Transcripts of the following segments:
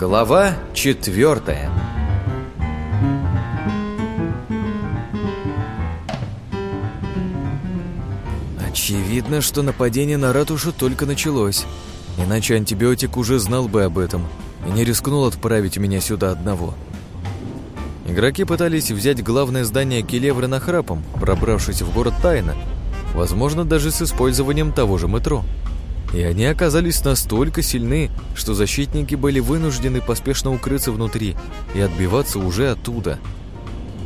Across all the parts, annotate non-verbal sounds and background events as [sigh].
Глава четвертая Очевидно, что нападение на ратушу только началось. Иначе антибиотик уже знал бы об этом и не рискнул отправить меня сюда одного. Игроки пытались взять главное здание Келевры на храпом, пробравшись в город тайно, возможно, даже с использованием того же метро. И они оказались настолько сильны, что защитники были вынуждены поспешно укрыться внутри и отбиваться уже оттуда.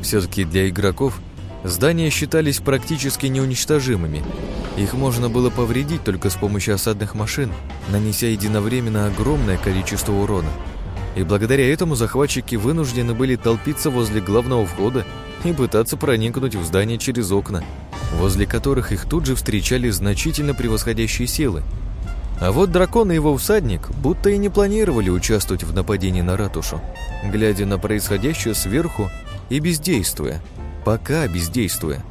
Все-таки для игроков здания считались практически неуничтожимыми. Их можно было повредить только с помощью осадных машин, нанеся единовременно огромное количество урона. И благодаря этому захватчики вынуждены были толпиться возле главного входа и пытаться проникнуть в здание через окна, возле которых их тут же встречали значительно превосходящие силы – а вот дракон и его всадник будто и не планировали участвовать в нападении на ратушу, глядя на происходящее сверху и бездействуя, пока бездействуя.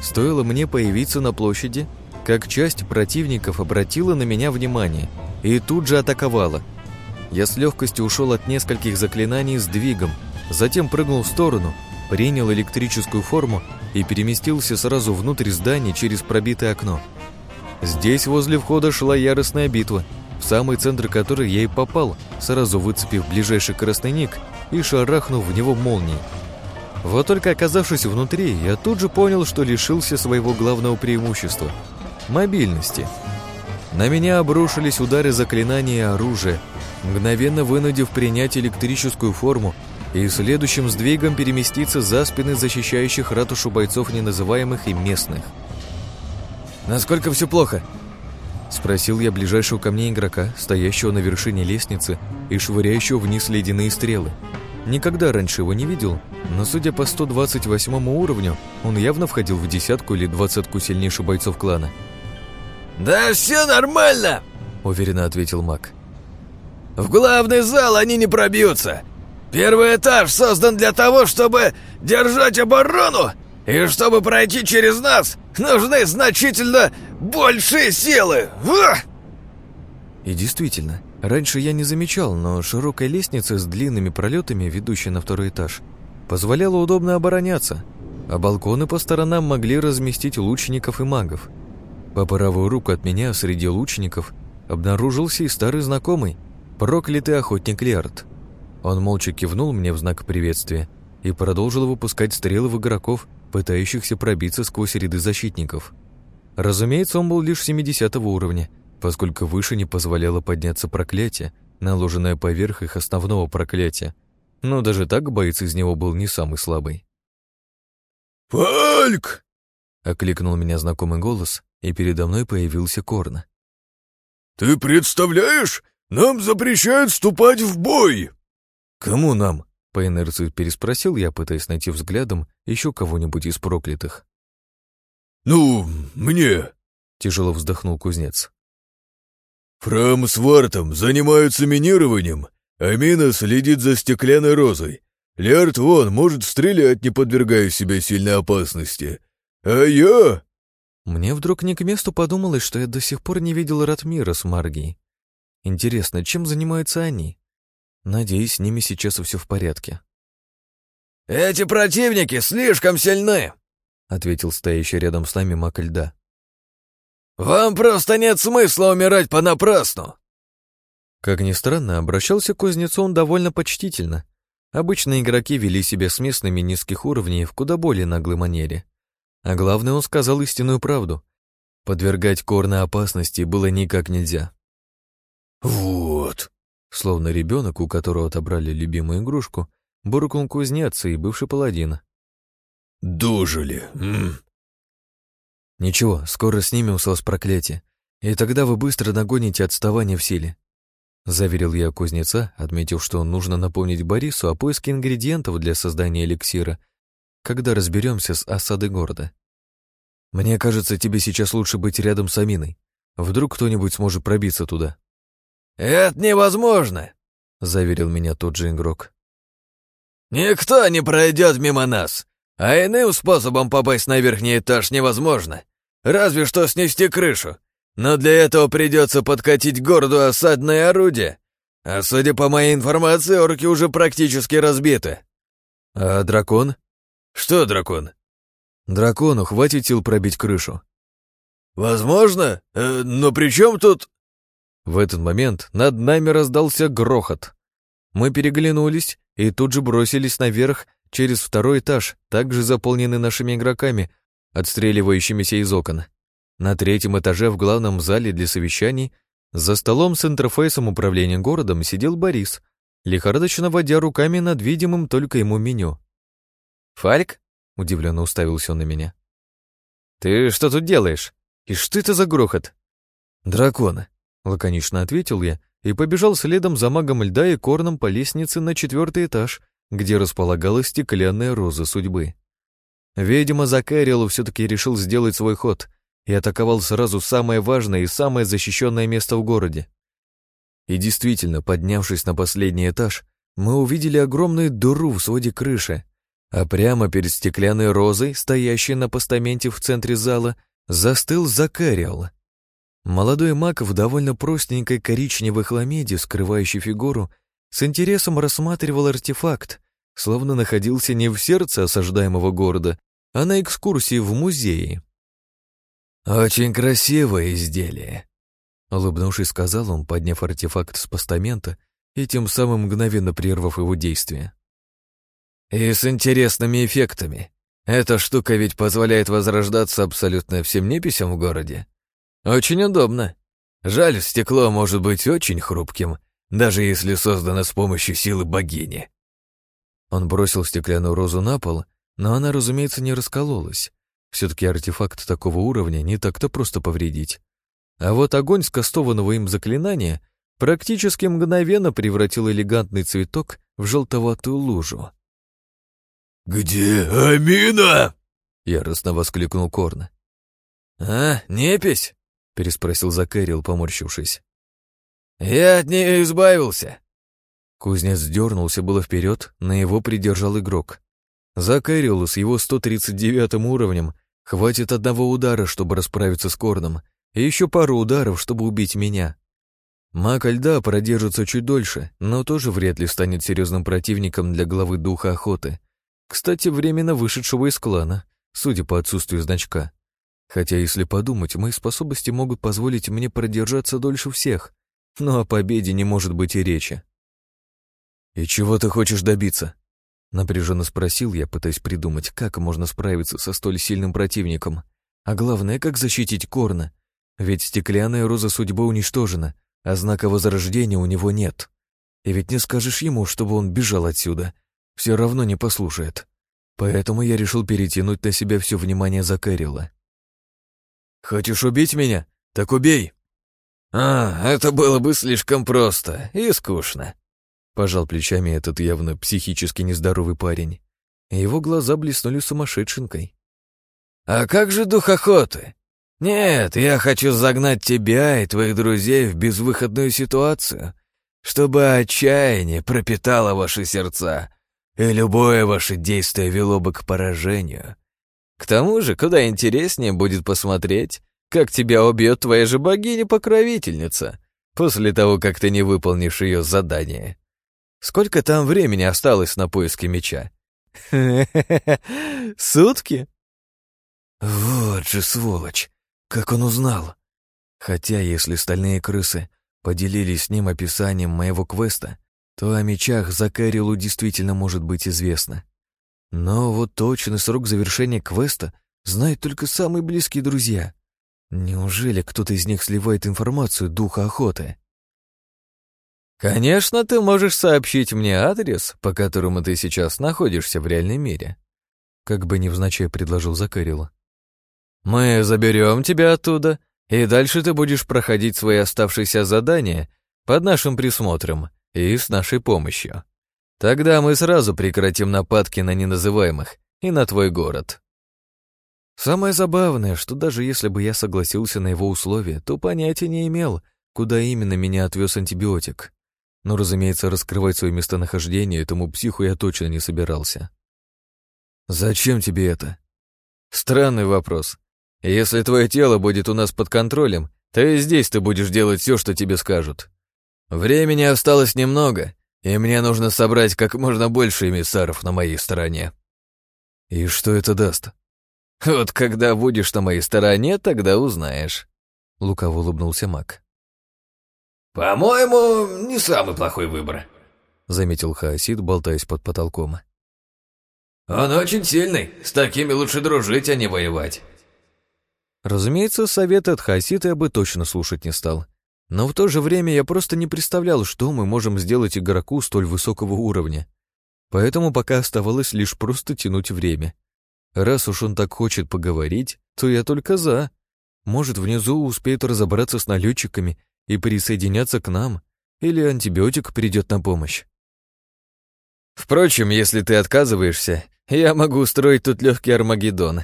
Стоило мне появиться на площади, как часть противников обратила на меня внимание и тут же атаковала. Я с легкостью ушел от нескольких заклинаний с двигом, затем прыгнул в сторону, принял электрическую форму и переместился сразу внутрь здания через пробитое окно – Здесь возле входа шла яростная битва, в самый центр которой я и попал, сразу выцепив ближайший красный ник и шарахнув в него молнией. Вот только оказавшись внутри, я тут же понял, что лишился своего главного преимущества – мобильности. На меня обрушились удары заклинания и оружия, мгновенно вынудив принять электрическую форму и следующим сдвигом переместиться за спины защищающих ратушу бойцов неназываемых и местных – «Насколько все плохо?» Спросил я ближайшего ко мне игрока, стоящего на вершине лестницы и швыряющего вниз ледяные стрелы. Никогда раньше его не видел, но судя по 128 уровню, он явно входил в десятку или двадцатку сильнейших бойцов клана. «Да все нормально!» — уверенно ответил маг. «В главный зал они не пробьются. Первый этаж создан для того, чтобы держать оборону и чтобы пройти через нас, нужны значительно большие силы! Ух! И действительно, раньше я не замечал, но широкая лестница с длинными пролетами, ведущая на второй этаж, позволяла удобно обороняться, а балконы по сторонам могли разместить лучников и магов. По правую руку от меня среди лучников обнаружился и старый знакомый, проклятый охотник Лерт. Он молча кивнул мне в знак приветствия и продолжил выпускать стрелы в игроков, пытающихся пробиться сквозь ряды защитников. Разумеется, он был лишь 70 уровня, поскольку выше не позволяло подняться проклятие, наложенное поверх их основного проклятия. Но даже так боец из него был не самый слабый. «Фальк!» — окликнул меня знакомый голос, и передо мной появился Корн. «Ты представляешь? Нам запрещают вступать в бой!» «Кому нам?» По инерции переспросил я, пытаясь найти взглядом еще кого-нибудь из проклятых. «Ну, мне!» — тяжело вздохнул кузнец. «Фрам с Вартом занимаются минированием, а Мина следит за стеклянной розой. Лярд вон может стрелять, не подвергая себя сильной опасности. А я...» Мне вдруг не к месту подумалось, что я до сих пор не видел Ратмира с Маргией. Интересно, чем занимаются они? Надеюсь, с ними сейчас все в порядке. «Эти противники слишком сильны», — ответил стоящий рядом с нами маг льда. «Вам просто нет смысла умирать понапрасну!» Как ни странно, обращался к кузнецу он довольно почтительно. Обычно игроки вели себя с местными низких уровней в куда более наглой манере. А главное, он сказал истинную правду. Подвергать Корна опасности было никак нельзя. «Вот», Словно ребенок, у которого отобрали любимую игрушку, буркнул кузнец и бывший паладин. «Дожили! М -м. «Ничего, скоро снимем с вас проклятие, и тогда вы быстро нагоните отставание в силе», заверил я кузнеца, отметив, что нужно напомнить Борису о поиске ингредиентов для создания эликсира, когда разберемся с осадой города. «Мне кажется, тебе сейчас лучше быть рядом с Аминой. Вдруг кто-нибудь сможет пробиться туда». «Это невозможно», — заверил меня тот же игрок. «Никто не пройдет мимо нас, а иным способом попасть на верхний этаж невозможно, разве что снести крышу. Но для этого придется подкатить городу осадное орудие, А судя по моей информации, орки уже практически разбиты. А дракон? Что дракон? Дракону хватит сил пробить крышу. Возможно, э, но при чем тут... В этот момент над нами раздался грохот. Мы переглянулись и тут же бросились наверх через второй этаж, также заполненный нашими игроками, отстреливающимися из окон. На третьем этаже в главном зале для совещаний за столом с интерфейсом управления городом сидел Борис, лихорадочно водя руками над видимым только ему меню. «Фальк?» — удивленно уставился он на меня. «Ты что тут делаешь? И что это за грохот?» «Дракон», — лаконично ответил я и побежал следом за магом льда и корном по лестнице на четвертый этаж, где располагалась стеклянная роза судьбы. Видимо, Закарилу все-таки решил сделать свой ход и атаковал сразу самое важное и самое защищенное место в городе. И действительно, поднявшись на последний этаж, мы увидели огромную дыру в своде крыши, а прямо перед стеклянной розой, стоящей на постаменте в центре зала, застыл Закариал. Молодой маг в довольно простенькой коричневой хламиде, скрывающей фигуру, с интересом рассматривал артефакт, словно находился не в сердце осаждаемого города, а на экскурсии в музее. «Очень красивое изделие», — улыбнувшись, сказал он, подняв артефакт с постамента и тем самым мгновенно прервав его действие. «И с интересными эффектами. Эта штука ведь позволяет возрождаться абсолютно всем неписям в городе. Очень удобно. Жаль, стекло может быть очень хрупким, даже если создано с помощью силы богини». Он бросил стеклянную розу на пол, но она, разумеется, не раскололась. Все-таки артефакт такого уровня не так-то просто повредить. А вот огонь скастованного им заклинания практически мгновенно превратил элегантный цветок в желтоватую лужу. «Где Амина?» — яростно воскликнул Корн. «А, непись?» — переспросил Закэрил, поморщившись. «Я от нее избавился». Кузнец дернулся было вперед, но его придержал игрок. За Кэрилу с его 139 уровнем хватит одного удара, чтобы расправиться с Корном, и еще пару ударов, чтобы убить меня. Маг льда продержится чуть дольше, но тоже вряд ли станет серьезным противником для главы духа охоты. Кстати, временно вышедшего из клана, судя по отсутствию значка. Хотя, если подумать, мои способности могут позволить мне продержаться дольше всех, но о победе не может быть и речи. «И чего ты хочешь добиться?» Напряженно спросил я, пытаясь придумать, как можно справиться со столь сильным противником. А главное, как защитить Корна. Ведь стеклянная роза судьбы уничтожена, а знака возрождения у него нет. И ведь не скажешь ему, чтобы он бежал отсюда. Все равно не послушает. Поэтому я решил перетянуть на себя все внимание Закарила. «Хочешь убить меня? Так убей!» «А, это было бы слишком просто и скучно», Пожал плечами этот явно психически нездоровый парень. Его глаза блеснули сумасшедшенкой. «А как же дух охоты? Нет, я хочу загнать тебя и твоих друзей в безвыходную ситуацию, чтобы отчаяние пропитало ваши сердца, и любое ваше действие вело бы к поражению. К тому же, куда интереснее будет посмотреть, как тебя убьет твоя же богиня-покровительница, после того, как ты не выполнишь ее задание. Сколько там времени осталось на поиски меча? [laughs] Сутки? Вот же сволочь! Как он узнал? Хотя, если стальные крысы поделились с ним описанием моего квеста, то о мечах Закарилу действительно может быть известно. Но вот точный срок завершения квеста знают только самые близкие друзья. Неужели кто-то из них сливает информацию духа охоты? «Конечно, ты можешь сообщить мне адрес, по которому ты сейчас находишься в реальном мире», как бы невзначай предложил Закарила. «Мы заберем тебя оттуда, и дальше ты будешь проходить свои оставшиеся задания под нашим присмотром и с нашей помощью. Тогда мы сразу прекратим нападки на неназываемых и на твой город». Самое забавное, что даже если бы я согласился на его условия, то понятия не имел, куда именно меня отвез антибиотик. Но, разумеется, раскрывать свое местонахождение этому психу я точно не собирался. «Зачем тебе это?» «Странный вопрос. Если твое тело будет у нас под контролем, то и здесь ты будешь делать все, что тебе скажут. Времени осталось немного, и мне нужно собрать как можно больше эмиссаров на моей стороне. И что это даст? Вот когда будешь на моей стороне, тогда узнаешь. Лукаво улыбнулся Мак. «По-моему, не самый плохой выбор», — заметил Хаосид, болтаясь под потолком. «Он очень сильный. С такими лучше дружить, а не воевать». Разумеется, советы от Хаосита я бы точно слушать не стал. Но в то же время я просто не представлял, что мы можем сделать игроку столь высокого уровня. Поэтому пока оставалось лишь просто тянуть время. Раз уж он так хочет поговорить, то я только за. Может, внизу успеет разобраться с налетчиками и присоединяться к нам, или антибиотик придет на помощь. Впрочем, если ты отказываешься, я могу устроить тут легкий Армагеддон.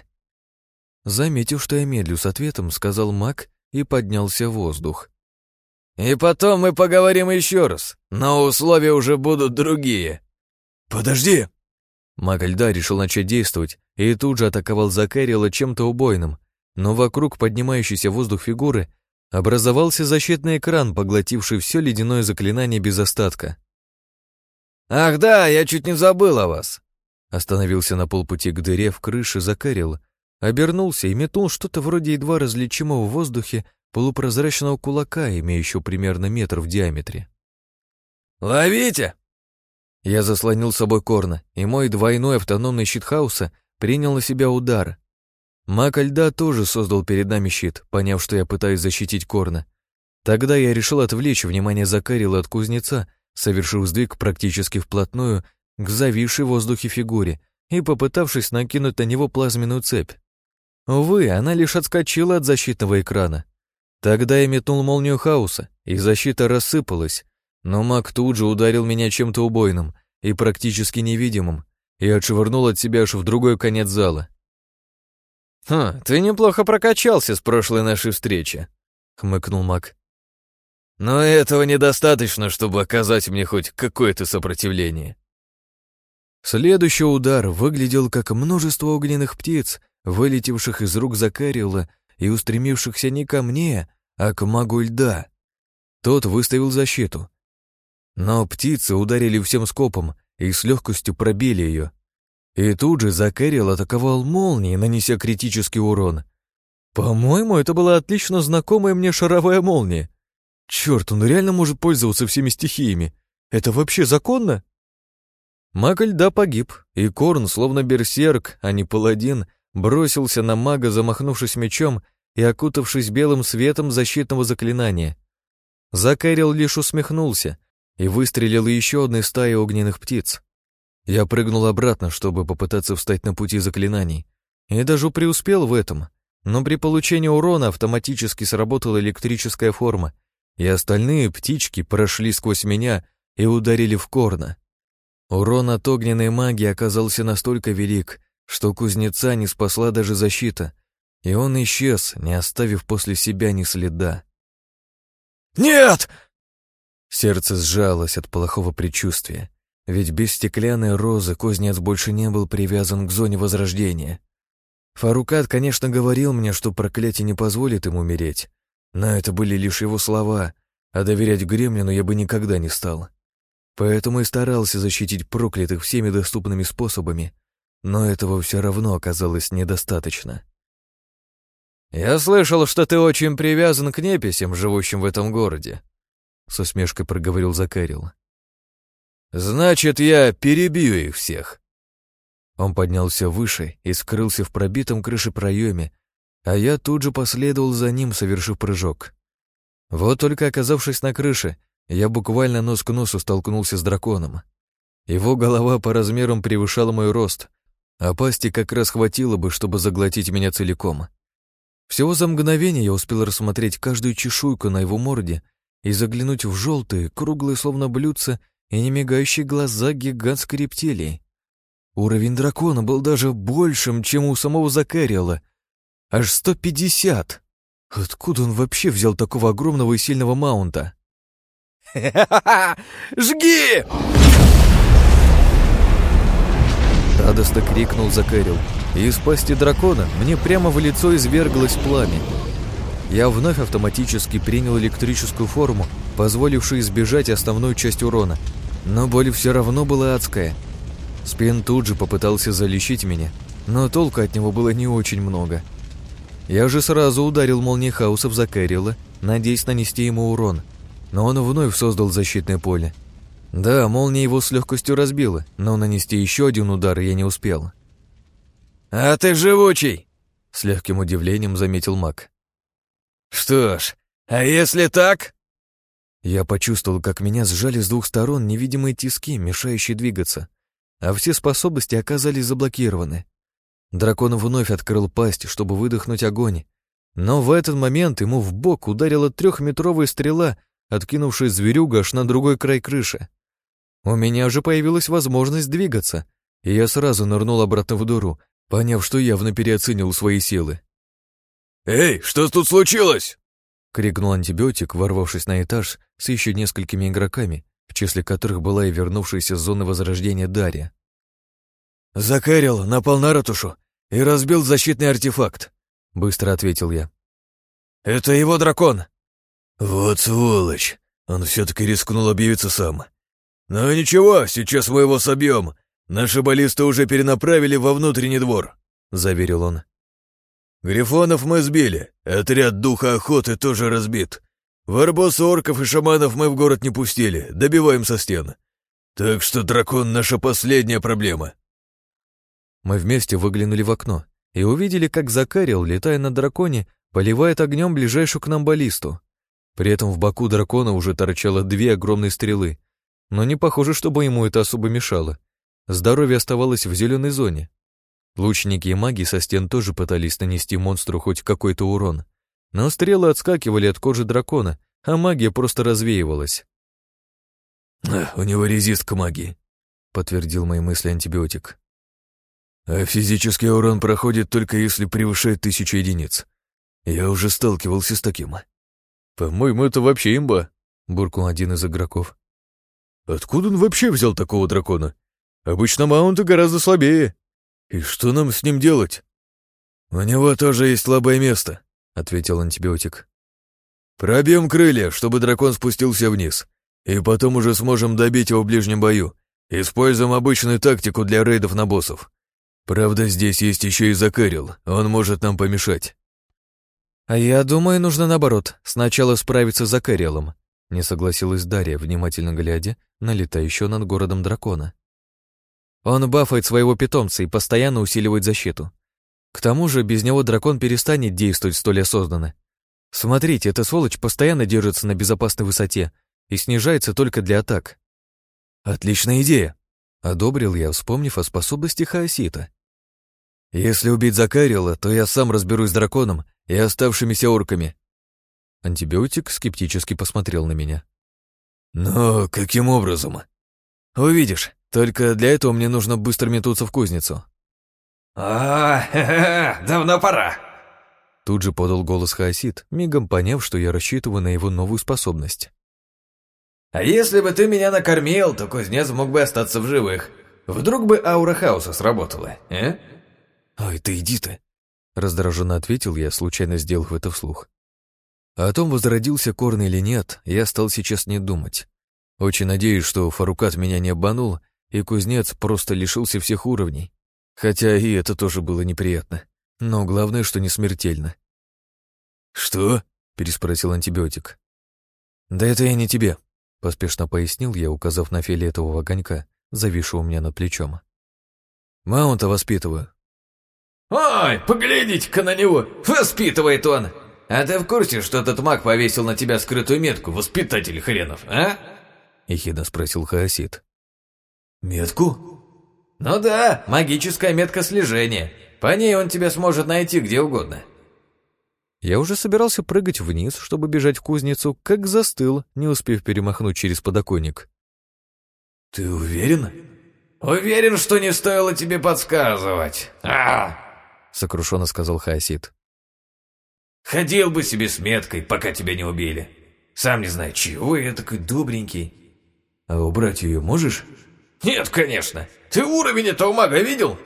Заметив, что я медлю с ответом, сказал маг и поднялся в воздух. И потом мы поговорим еще раз, но условия уже будут другие. Подожди! Маг льда решил начать действовать и тут же атаковал Закэрила чем-то убойным, но вокруг поднимающейся воздух фигуры образовался защитный экран, поглотивший все ледяное заклинание без остатка. «Ах да, я чуть не забыл о вас!» Остановился на полпути к дыре в крыше Закэрил, обернулся и метнул что-то вроде едва различимого в воздухе полупрозрачного кулака, имеющего примерно метр в диаметре. «Ловите!» Я заслонил собой Корна, и мой двойной автономный щит хаоса принял на себя удар. Маг льда тоже создал перед нами щит, поняв, что я пытаюсь защитить Корна. Тогда я решил отвлечь внимание Закарила от кузнеца, совершив сдвиг практически вплотную к зависшей в воздухе фигуре и попытавшись накинуть на него плазменную цепь. Увы, она лишь отскочила от защитного экрана. Тогда я метнул молнию хаоса, и защита рассыпалась, но маг тут же ударил меня чем-то убойным и практически невидимым, и отшвырнул от себя аж в другой конец зала. «Хм, ты неплохо прокачался с прошлой нашей встречи», — хмыкнул маг. «Но этого недостаточно, чтобы оказать мне хоть какое-то сопротивление». Следующий удар выглядел как множество огненных птиц, вылетевших из рук Закарила и устремившихся не ко мне, а к магу льда. Тот выставил защиту. Но птицы ударили всем скопом и с легкостью пробили ее. И тут же Закэрил атаковал молнией, нанеся критический урон. По-моему, это была отлично знакомая мне шаровая молния. Черт, он реально может пользоваться всеми стихиями. Это вообще законно? Маг льда погиб, и Корн, словно берсерк, а не паладин, бросился на мага, замахнувшись мечом и окутавшись белым светом защитного заклинания. Закэрил лишь усмехнулся и выстрелил еще одной стаей огненных птиц. Я прыгнул обратно, чтобы попытаться встать на пути заклинаний, и даже преуспел в этом, но при получении урона автоматически сработала электрическая форма, и остальные птички прошли сквозь меня и ударили в корно. Урон от огненной магии оказался настолько велик, что кузнеца не спасла даже защита, и он исчез, не оставив после себя ни следа. «Нет!» Сердце сжалось от плохого предчувствия, ведь без стеклянной розы кузнец больше не был привязан к зоне возрождения. Фарукат, конечно, говорил мне, что проклятие не позволит ему умереть, но это были лишь его слова, а доверять Гремлину я бы никогда не стал. Поэтому и старался защитить проклятых всеми доступными способами, но этого все равно оказалось недостаточно. «Я слышал, что ты очень привязан к неписям, живущим в этом городе», — с усмешкой проговорил Закарил. «Значит, я перебью их всех». Он поднялся выше и скрылся в пробитом крыше проеме, а я тут же последовал за ним, совершив прыжок. Вот только оказавшись на крыше, я буквально нос к носу столкнулся с драконом. Его голова по размерам превышала мой рост, а пасти как раз хватило бы, чтобы заглотить меня целиком. Всего за мгновение я успел рассмотреть каждую чешуйку на его морде и заглянуть в желтые, круглые словно блюдца и немигающие глаза гигантской рептилии. Уровень дракона был даже большим, чем у самого Закариэла. Аж 150! Откуда он вообще взял такого огромного и сильного маунта? [laughs] Жги!» Радостно крикнул Закэрил, и из пасти дракона мне прямо в лицо изверглось пламя. Я вновь автоматически принял электрическую форму позволивший избежать основную часть урона, но боль все равно была адская. Спин тут же попытался залечить меня, но толку от него было не очень много. Я же сразу ударил молнией хаоса в Закэрила, надеясь нанести ему урон, но он вновь создал защитное поле. Да, молния его с легкостью разбила, но нанести еще один удар я не успел. «А ты живучий!» — с легким удивлением заметил маг. «Что ж, а если так?» Я почувствовал, как меня сжали с двух сторон невидимые тиски, мешающие двигаться, а все способности оказались заблокированы. Дракон вновь открыл пасть, чтобы выдохнуть огонь, но в этот момент ему в бок ударила трехметровая стрела, откинувшая зверюга аж на другой край крыши. У меня же появилась возможность двигаться, и я сразу нырнул обратно в дуру, поняв, что явно переоценил свои силы. «Эй, что тут случилось?» — крикнул антибиотик, ворвавшись на этаж с еще несколькими игроками, в числе которых была и вернувшаяся с зоны возрождения Дарья. «Закарил, напал на ратушу и разбил защитный артефакт», — быстро ответил я. «Это его дракон!» «Вот сволочь! Он все-таки рискнул объявиться сам. Но ничего, сейчас мы его собьем. Наши баллисты уже перенаправили во внутренний двор», — заверил он. Грифонов мы сбили, отряд духа охоты тоже разбит. Варбоса орков и шаманов мы в город не пустили, добиваем со стен. Так что дракон — наша последняя проблема. Мы вместе выглянули в окно и увидели, как Закарил, летая на драконе, поливает огнем ближайшую к нам баллисту. При этом в боку дракона уже торчало две огромные стрелы, но не похоже, чтобы ему это особо мешало. Здоровье оставалось в зеленой зоне, Лучники и маги со стен тоже пытались нанести монстру хоть какой-то урон, но стрелы отскакивали от кожи дракона, а магия просто развеивалась. «У него резист к магии», — подтвердил мои мысли антибиотик. «А физический урон проходит только если превышает тысячу единиц. Я уже сталкивался с таким». «По-моему, это вообще имба», — буркнул один из игроков. «Откуда он вообще взял такого дракона? Обычно маунты гораздо слабее». «И что нам с ним делать?» «У него тоже есть слабое место», — ответил антибиотик. «Пробьем крылья, чтобы дракон спустился вниз, и потом уже сможем добить его в ближнем бою. Используем обычную тактику для рейдов на боссов. Правда, здесь есть еще и Закарил, он может нам помешать». «А я думаю, нужно наоборот, сначала справиться с Закарилом», — не согласилась Дарья, внимательно глядя на летающего над городом дракона. Он бафает своего питомца и постоянно усиливает защиту. К тому же без него дракон перестанет действовать столь осознанно. Смотрите, эта сволочь постоянно держится на безопасной высоте и снижается только для атак. Отличная идея, одобрил я, вспомнив о способности Хаосита. Если убить Закарила, то я сам разберусь с драконом и оставшимися орками. Антибиотик скептически посмотрел на меня. Но каким образом? Увидишь. Только для этого мне нужно быстро метнуться в кузницу. а давно пора!» Тут же подал голос Хаосид, мигом поняв, что я рассчитываю на его новую способность. «А если бы ты меня накормил, то кузнец мог бы остаться в живых. Вдруг бы аура хаоса сработала, э?» «Ой, ты иди ты!» Раздраженно ответил я, случайно сделав это вслух. О том, возродился Корн или нет, я стал сейчас не думать. Очень надеюсь, что Фарукат меня не обманул, и кузнец просто лишился всех уровней. Хотя и это тоже было неприятно. Но главное, что не смертельно. «Что?» — переспросил антибиотик. «Да это я не тебе», — поспешно пояснил я, указав на фиолетового огонька, зависшего у меня над плечом. «Маунта воспитываю». «Ой, поглядите-ка на него! Воспитывает он! А ты в курсе, что этот маг повесил на тебя скрытую метку, воспитатель хренов, а?» — ехидно спросил Хаосид. «Метку?» «Ну да, магическая метка слежения. По ней он тебя сможет найти где угодно». Я уже собирался прыгать вниз, чтобы бежать в кузницу, как застыл, не успев перемахнуть через подоконник. «Ты уверен?» «Уверен, что не стоило тебе подсказывать. а сокрушенно сказал Хаосид. «Ходил бы себе с меткой, пока тебя не убили. Сам не знаю, чего я такой добренький». «А убрать ее можешь?» «Нет, конечно. Ты уровень этого мага видел?»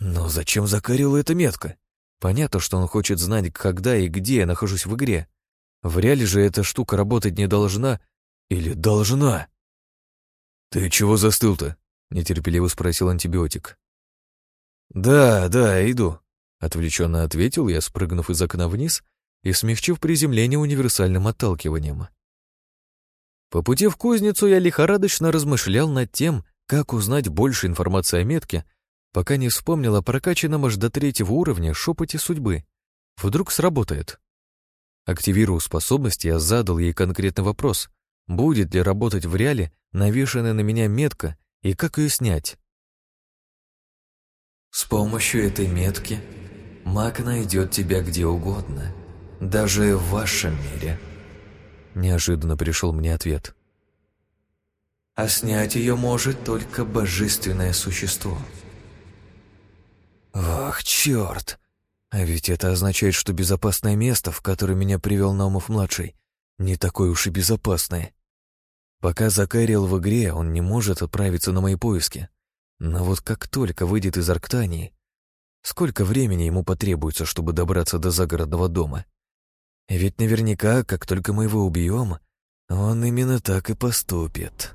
«Но зачем Закарилу эта метка? Понятно, что он хочет знать, когда и где я нахожусь в игре. В реале же эта штука работать не должна или должна? «Ты чего застыл-то?» — нетерпеливо спросил антибиотик. «Да, да, иду», — отвлеченно ответил я, спрыгнув из окна вниз и смягчив приземление универсальным отталкиванием. По пути в кузницу я лихорадочно размышлял над тем, как узнать больше информации о метке, пока не вспомнил о прокачанном аж до третьего уровня шепоте судьбы. Вдруг сработает. Активировав способность, я задал ей конкретный вопрос, будет ли работать в реале навешанная на меня метка и как ее снять. С помощью этой метки маг найдет тебя где угодно, даже в вашем мире. Неожиданно пришел мне ответ. А снять ее может только божественное существо. Ох, черт! А ведь это означает, что безопасное место, в которое меня привел Наумов-младший, не такое уж и безопасное. Пока Закарил в игре, он не может отправиться на мои поиски. Но вот как только выйдет из Арктании, Сколько времени ему потребуется, чтобы добраться до загородного дома? Ведь наверняка, как только мы его убьем, он именно так и поступит.